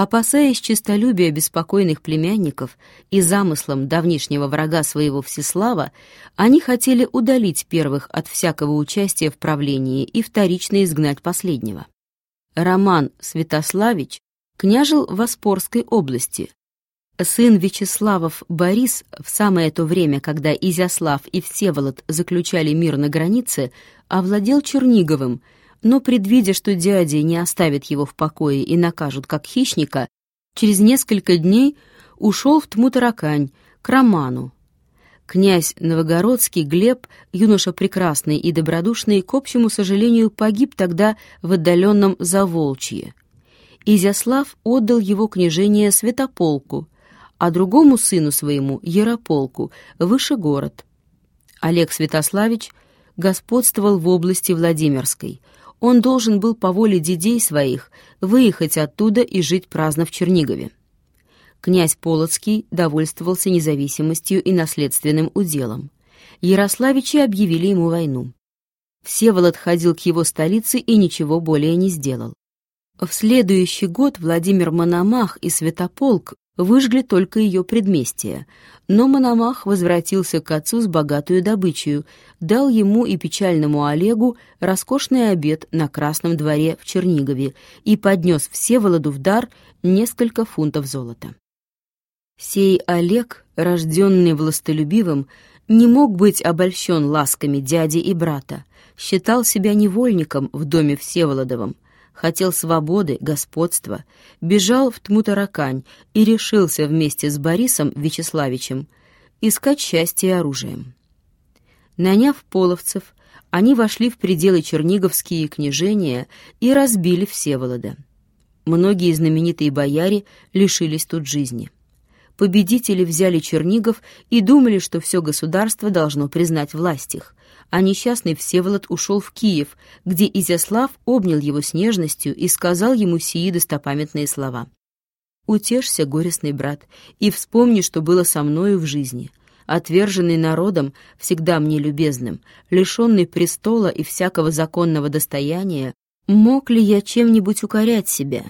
Опасаясь честолюбия беспокойных племянников и замыслом давнишнего врага своего Всеслава, они хотели удалить первых от всякого участия в правлении и вторично изгнать последнего. Роман Святославич княжил в Оспорской области. Сын Вячеславов Борис в самое то время, когда Изяслав и Всеволод заключали мир на границе, овладел Черниговым – но, предвидя, что дяди не оставят его в покое и накажут как хищника, через несколько дней ушел в Тмутаракань, к Роману. Князь Новогородский Глеб, юноша прекрасный и добродушный, к общему сожалению, погиб тогда в отдаленном Заволчье. Изяслав отдал его княжение Святополку, а другому сыну своему, Ярополку, выше город. Олег Святославич господствовал в области Владимирской — он должен был по воле дедей своих выехать оттуда и жить праздно в Чернигове. Князь Полоцкий довольствовался независимостью и наследственным уделом. Ярославичи объявили ему войну. Всеволод ходил к его столице и ничего более не сделал. В следующий год Владимир Мономах и Святополк выжгли только ее предместье, но Мономах возвратился к отцу с богатую добычей, дал ему и печальному Олегу роскошный обед на Красном дворе в Чернигове и поднес Всеволоду в дар несколько фунтов золота. Сей Олег, рожденный властолюбивым, не мог быть обольщен ласками дяди и брата, считал себя невольником в доме Всеволодовом, хотел свободы, господства, бежал в Тмутаракань и решился вместе с Борисом Вячеславичем искать счастье оружием. Наняв половцев, они вошли в пределы Черниговские княжения и разбили Всеволода. Многие знаменитые бояре лишились тут жизни. Победители взяли Чернигов и думали, что все государство должно признать власть их, а несчастный Всеволод ушел в Киев, где Изяслав обнял его с нежностью и сказал ему сии достопамятные слова. «Утешься, горестный брат, и вспомни, что было со мною в жизни. Отверженный народом, всегда мне любезным, лишенный престола и всякого законного достояния, мог ли я чем-нибудь укорять себя?»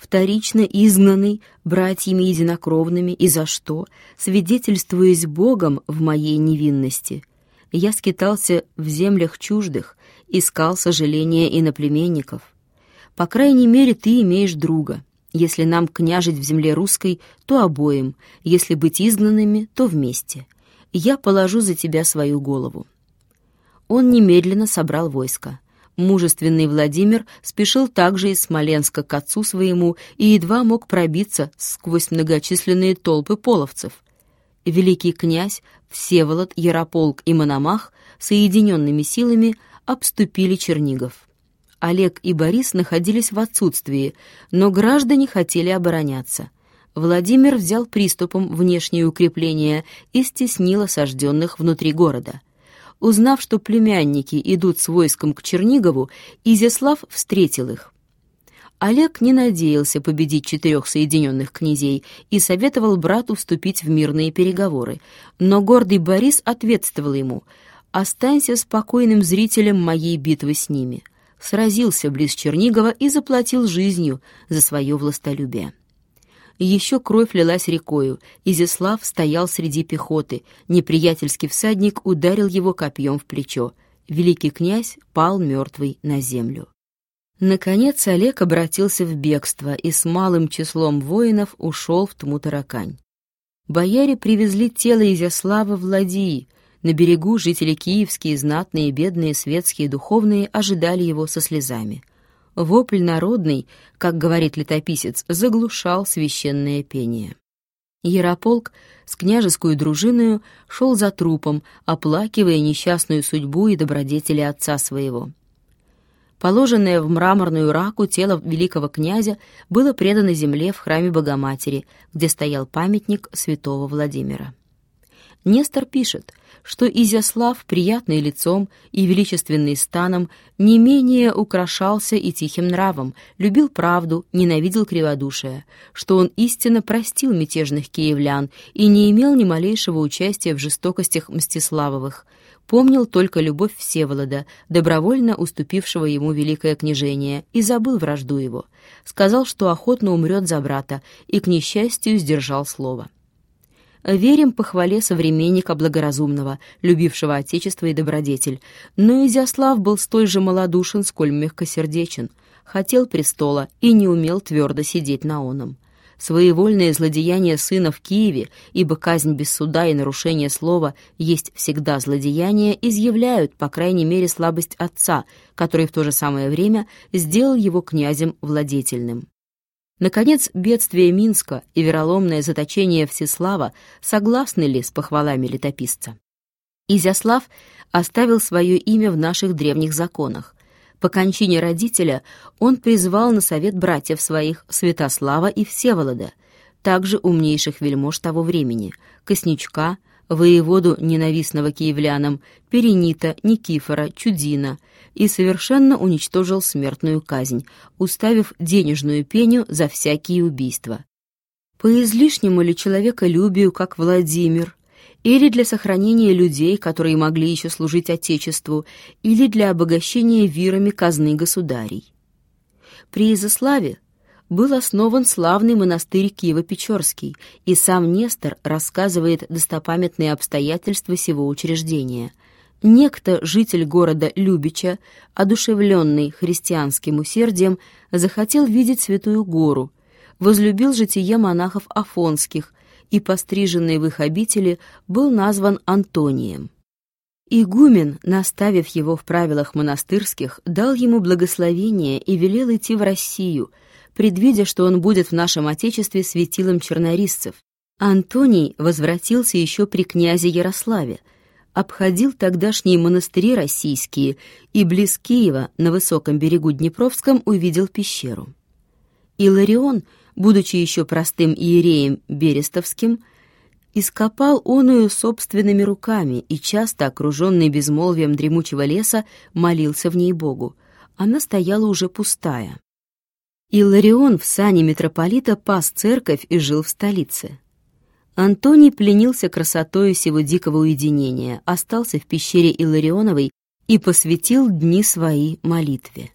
Вторично изгнанный братьями единокровными, и за что, свидетельствуясь Богом в моей невинности, я скитался в землях чуждых, искал сожаления иноплеменников. По крайней мере, ты имеешь друга. Если нам княжить в земле русской, то обоим, если быть изгнанными, то вместе. Я положу за тебя свою голову». Он немедленно собрал войско. Мужественный Владимир спешил также из Смоленска к отцу своему и едва мог пробиться сквозь многочисленные толпы половцев. Великий князь Всеволод, Ярополк и Мономах соединенными силами обступили Чернигов. Олег и Борис находились в отсутствии, но граждане хотели обороняться. Владимир взял приступом внешние укрепления и стеснил осажденных внутри города. Узнав, что племянники идут с войском к Чернигову, Изяслав встретил их. Олег не надеялся победить четырех соединенных князей и советовал брату вступить в мирные переговоры, но гордый Борис ответствовал ему «Останься спокойным зрителем моей битвы с ними». Сразился близ Чернигова и заплатил жизнью за свое властолюбие. Еще кровь лилась рекою, Изяслав стоял среди пехоты, неприятельский всадник ударил его копьем в плечо. Великий князь пал мертвый на землю. Наконец Олег обратился в бегство и с малым числом воинов ушел в Тмутаракань. Бояре привезли тело Изяслава в Ладьи. На берегу жители киевские, знатные, бедные, светские, духовные ожидали его со слезами. Вопль народный, как говорит летописец, заглушал священное пение. Ярополк с княжескую дружиною шел за трупом, оплакивая несчастную судьбу и добродетели отца своего. Положенное в мраморную раку тело великого князя было предано земле в храме Богоматери, где стоял памятник святого Владимира. Нестор пишет, что Изяслав, приятный лицом и величественный станом, не менее украшался и тихим нравом, любил правду, ненавидел криводушие, что он истинно простил мятежных киевлян и не имел ни малейшего участия в жестокостях Мстиславовых – помнил только любовь Всеволода, добровольно уступившего ему великое княжение, и забыл вражду его. Сказал, что охотно умрет за брата, и, к несчастью, сдержал слово. Верим похвале современника благоразумного, любившего отечество и добродетель. Но Изяслав был столь же малодушен, сколь мягкосердечен. Хотел престола и не умел твердо сидеть на оном. Своевольное злодеяние сына в Киеве, ибо казнь без суда и нарушение слова есть всегда злодеяние, изъявляют, по крайней мере, слабость отца, который в то же самое время сделал его князем владетельным. Наконец, бедствие Минска и вероломное заточение Всеслава согласны ли с похвалами летописца? Изяслав оставил свое имя в наших древних законах. По кончине родителя он призвал на совет братьев своих Святослава и Всеволода, также умнейших вельмож того времени, Косничка, воеводу ненавистного киевлянам, Перенита, Никифора, Чудина, и совершенно уничтожил смертную казнь, уставив денежную пеню за всякие убийства. По излишнему ли человеколюбию, как Владимир, или для сохранения людей, которые могли еще служить Отечеству, или для обогащения вирами казны государей. При Изославе был основан славный монастырь Киево-Печорский, и сам Нестор рассказывает достопамятные обстоятельства сего учреждения. Некто, житель города Любича, одушевленный христианским усердием, захотел видеть Святую Гору, возлюбил житие монахов афонских, и, постриженный в их обители, был назван Антонием. Игумен, наставив его в правилах монастырских, дал ему благословение и велел идти в Россию, предвидя, что он будет в нашем Отечестве светилом чернорисцев. Антоний возвратился еще при князе Ярославе, обходил тогдашние монастыри российские и близ Киева на высоком берегу Днепровском увидел пещеру. Иларион — будучи еще простым иереем Берестовским, ископал оную собственными руками и, часто окруженный безмолвием дремучего леса, молился в ней Богу. Она стояла уже пустая. Илларион в сане митрополита пас церковь и жил в столице. Антоний пленился красотою сего дикого уединения, остался в пещере Илларионовой и посвятил дни свои молитве.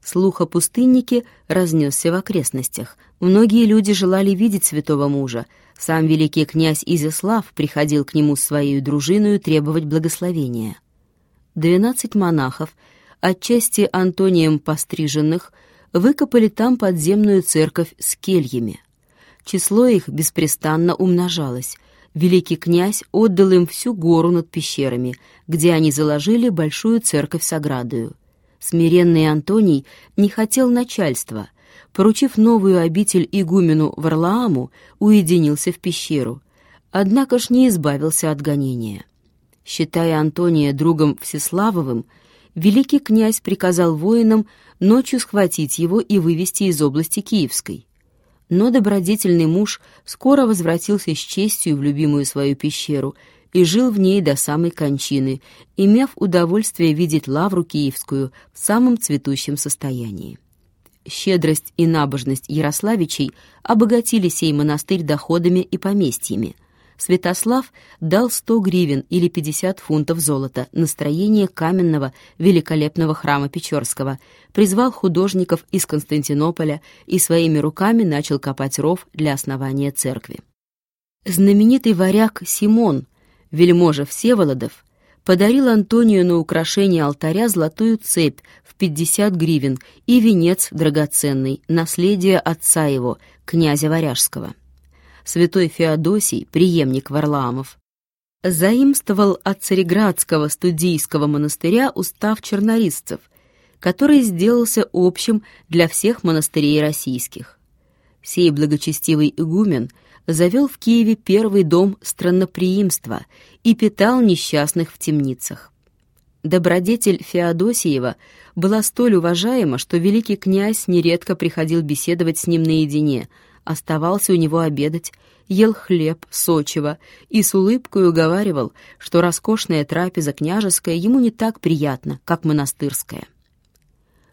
Слух о пустыннике разнесся в окрестностях. Многие люди желали видеть святого мужа. Сам великий князь Изяслав приходил к нему с своей дружиной требовать благословения. Двенадцать монахов, отчасти Антонием постриженных, выкопали там подземную церковь с кельями. Число их беспрестанно умножалось. Великий князь отдал им всю гору над пещерами, где они заложили большую церковь с оградою. Смиренный Антоний не хотел начальства. Поручив новую обитель игумену Варлааму, уединился в пещеру. Однако ж не избавился от гонения. Считая Антония другом Всеславовым, великий князь приказал воинам ночью схватить его и вывести из области Киевской. Но добродетельный муж скоро возвратился с честью в любимую свою пещеру и жил в ней до самой кончины, имев удовольствие видеть лавру киевскую в самом цветущем состоянии. Щедрость и набожность Ярославичей обогатили сей монастырь доходами и поместьями. Святослав дал 100 гривен или 50 фунтов золота на строение каменного великолепного храма Печорского, призвал художников из Константинополя и своими руками начал копать ров для основания церкви. Знаменитый варяг Симон вельможа Всеволодов, подарил Антонию на украшение алтаря золотую цепь в 50 гривен и венец драгоценный, наследие отца его, князя Варяжского. Святой Феодосий, преемник Варламов, заимствовал от Цареградского студийского монастыря устав чернорисцев, который сделался общим для всех монастырей российских. Сей благочестивый игумен — завел в Киеве первый дом странноприимства и питал несчастных в темницах. Добродетель Феодосиева была столь уважаема, что великий князь нередко приходил беседовать с ним наедине, оставался у него обедать, ел хлеб, сочево и с улыбкой уговаривал, что роскошная трапеза княжеская ему не так приятна, как монастырская.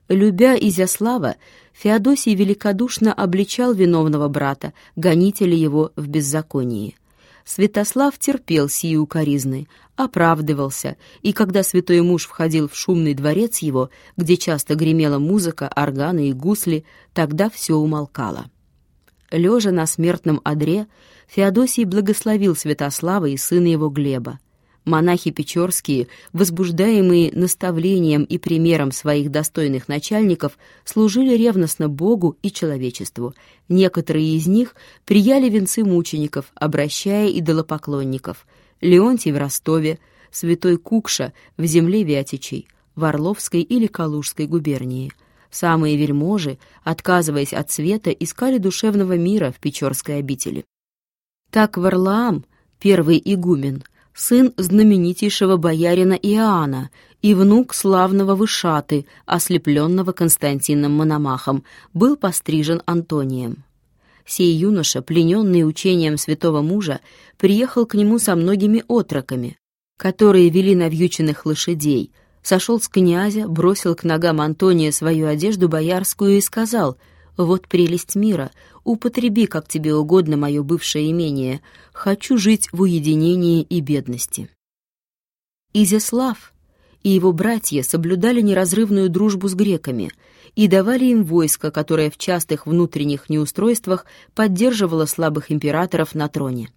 Любя Изяслава, Феодосий великодушно обличал виновного брата, гонителя его в беззаконии. Святослав терпел сию укоризны, оправдывался, и когда святой муж входил в шумный дворец его, где часто гремела музыка, органы и гусли, тогда все умолкало. Лежа на смертном одре, Феодосий благословил Святослава и сына его Глеба. Монахи Печорские, возбуждаемые наставлением и примером своих достойных начальников, служили ревностно Богу и человечеству. Некоторые из них прияли венцы мучеников, обращая идолопоклонников. Леонтий в Ростове, святой Кукша в земле Вятичей, в Орловской или Калужской губернии. Самые вельможи, отказываясь от света, искали душевного мира в Печорской обители. Так Варлаам, первый игумен – сын знаменитейшего боярина Иоанна и внук славного Вышаты, ослепленного Константином Мономахом, был пострижен Антонием. Сей юноша, плененный учением святого мужа, приехал к нему со многими отроками, которые вели навьюченных лошадей, сошел с князя, бросил к ногам Антония свою одежду боярскую и сказал — вот прелесть мира. Употреби, как тебе угодно, мое бывшее имение. Хочу жить в уединении и бедности». Изяслав и его братья соблюдали неразрывную дружбу с греками и давали им войско, которое в частых внутренних неустройствах поддерживало слабых императоров на троне.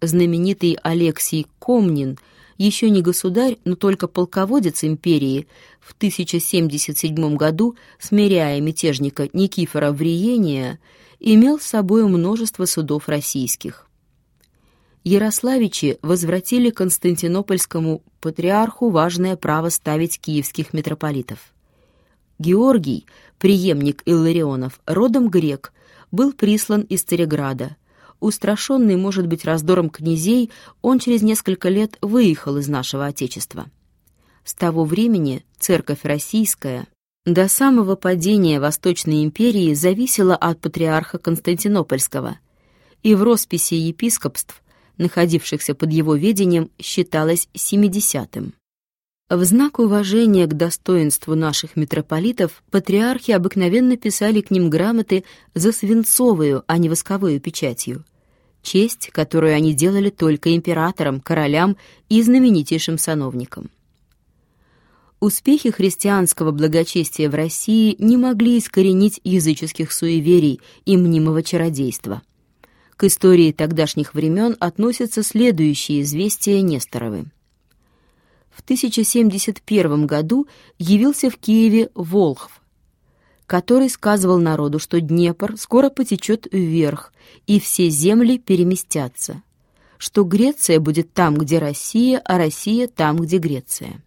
Знаменитый Алексий Комнин – еще не государь, но только полководец империи, в 1077 году, смиряя мятежника Никифора Вриения, имел с собой множество судов российских. Ярославичи возвратили Константинопольскому патриарху важное право ставить киевских митрополитов. Георгий, преемник Илларионов, родом грек, был прислан из Цареграда – устрашенный, может быть, раздором князей, он через несколько лет выехал из нашего Отечества. С того времени церковь российская до самого падения Восточной империи зависела от патриарха Константинопольского, и в росписи епископств, находившихся под его ведением, считалось семидесятым. В знак уважения к достоинству наших митрополитов патриархи обыкновенно писали к ним грамоты за свинцовую, а не восковую печатью. Честь, которую они делали только императорам, королям и знаменитейшим сановникам. Успехи христианского благочестия в России не могли искоренить языческих суеверий и мнимого чародейства. К истории тогдашних времен относятся следующие известия Несторовы в 1071 году явился в Киеве Волхв, который сказывал народу, что Днепр скоро потечет вверх, и все земли переместятся, что Греция будет там, где Россия, а Россия там, где Греция.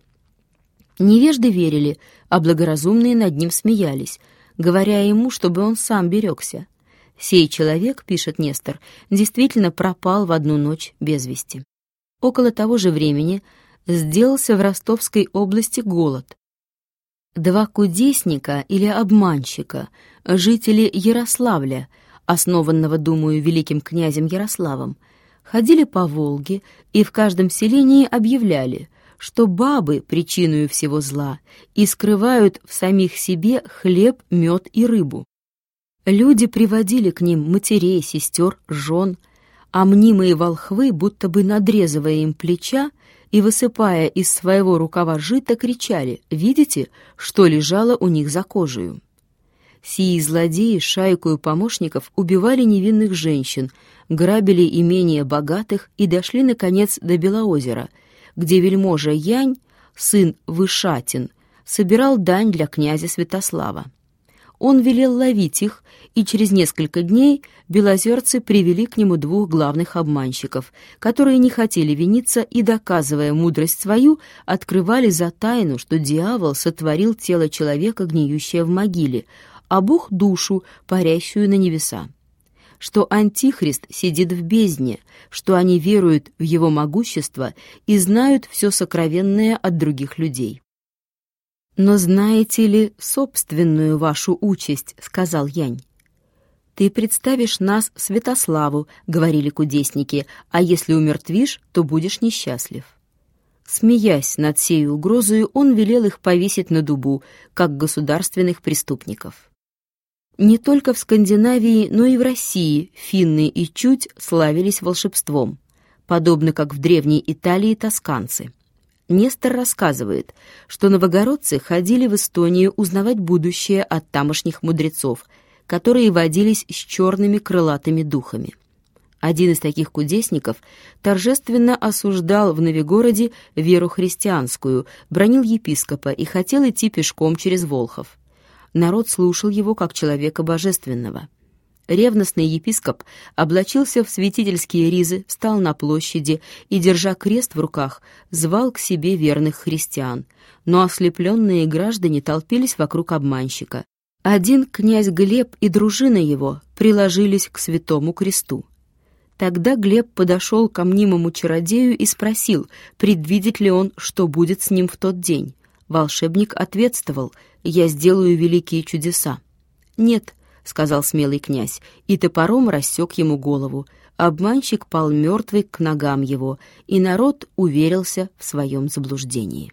Невежды верили, а благоразумные над ним смеялись, говоря ему, чтобы он сам берегся. Сей человек, пишет Нестор, действительно пропал в одну ночь без вести. Около того же времени сделался в Ростовской области голод. Два кудесника или обманщика, жители Ярославля, основанного, думаю, великим князем Ярославом, ходили по Волге и в каждом селении объявляли, что бабы причиной всего зла и скрывают в самих себе хлеб, мед и рыбу. Люди приводили к ним матерей, сестер, жен, а мнимые волхвы, будто бы надрезывая им плеча, и, высыпая из своего рукава жито, кричали «Видите, что лежало у них за кожею?» Сии злодеи шайкою помощников убивали невинных женщин, грабили имения богатых и дошли, наконец, до Белоозера, где вельможа Янь, сын Вышатин, собирал дань для князя Святослава. Он велел ловить их, и через несколько дней белозерцы привели к нему двух главных обманщиков, которые не хотели виниться и, доказывая мудрость свою, открывали за тайну, что дьявол сотворил тело человека, гниющее в могиле, а Бог — душу, парящую на небеса что Антихрист сидит в бездне, что они веруют в его могущество и знают все сокровенное от других людей. «Но знаете ли собственную вашу участь?» — сказал Янь. «Ты представишь нас Святославу», — говорили кудесники, «а если умертвишь, то будешь несчастлив». Смеясь над сей угрозою, он велел их повесить на дубу, как государственных преступников. Не только в Скандинавии, но и в России финны и чуть славились волшебством. подобно как в древней Италии тосканцы. Нестор рассказывает, что новогородцы ходили в Эстонию узнавать будущее от тамошних мудрецов, которые водились с черными крылатыми духами. Один из таких кудесников торжественно осуждал в Новигороде веру христианскую, бронил епископа и хотел идти пешком через Волхов. Народ слушал его как человека божественного. Ревностный епископ облачился в святительские ризы, встал на площади и, держа крест в руках, звал к себе верных христиан, но ослепленные граждане толпились вокруг обманщика. Один князь Глеб и дружина его приложились к святому кресту. Тогда Глеб подошел ко мнимому чародею и спросил, предвидит ли он, что будет с ним в тот день. Волшебник ответствовал, «Я сделаю великие чудеса». «Нет», — сказал смелый князь, и топором рассек ему голову. Обманщик пал мертвый к ногам его, и народ уверился в своем заблуждении.